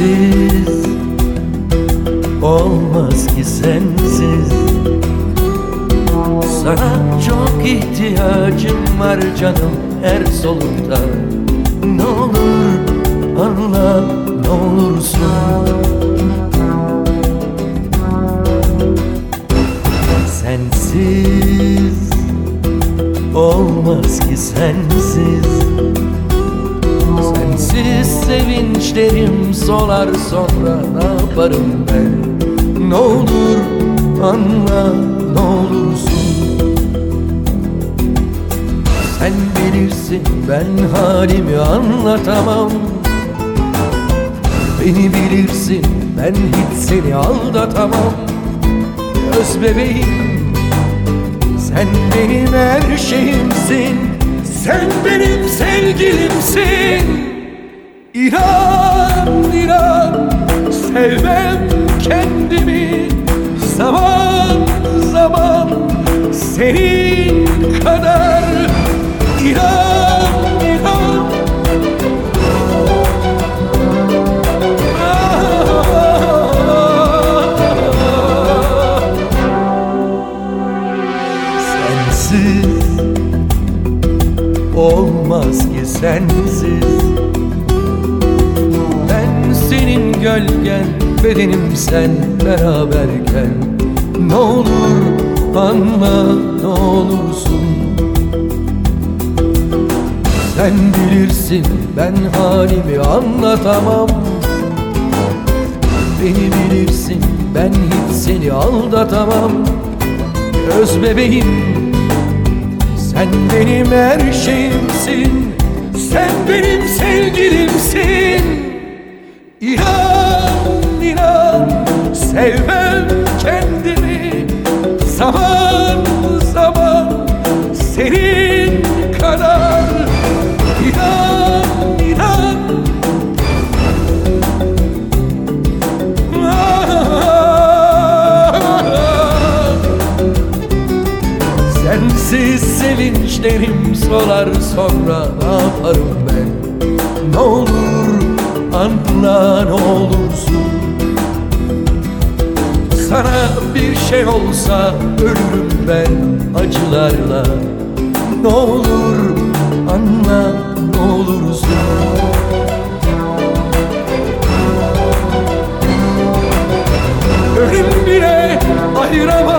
sensiz. Olmaz ki sensiz. Sana çok ihtiyacım var canım her solukta. Ne olur anla ne olursun. Sensiz. Olmaz ki sensiz sevinçlerim solar sonra ne yaparım ben? Ne olur anla ne olursun. Sen bilirsin ben halimi anlatamam. Beni bilirsin ben hiç seni aldatamam. Göz bebeğim Sen benim her şeyimsin. Sen benim sevgilimsin İnan inan Sevmem kendimi. Zaman zaman Senin kadar. İnan inan Sensiz olmaz ki sensiz gölgen bedenim sen beraberken. Ne olur anla ne olursun. Sen bilirsin ben halimi anlatamam. Beni bilirsin ben hiç seni aldatamam. Göz bebeğim Sen benim her şeyimsin. Sen benim sevgilimsin. İnan Sevmem kendimi Zaman zaman Senin kadar İnan inan. Sensiz sevinçlerim solar sonra ne yaparım ben? Ne olur anla ne olursun sana bir şey olsa ölürüm ben acılarla. Ne olur anla ne olur uzun. Ölüm bile ayıramaz.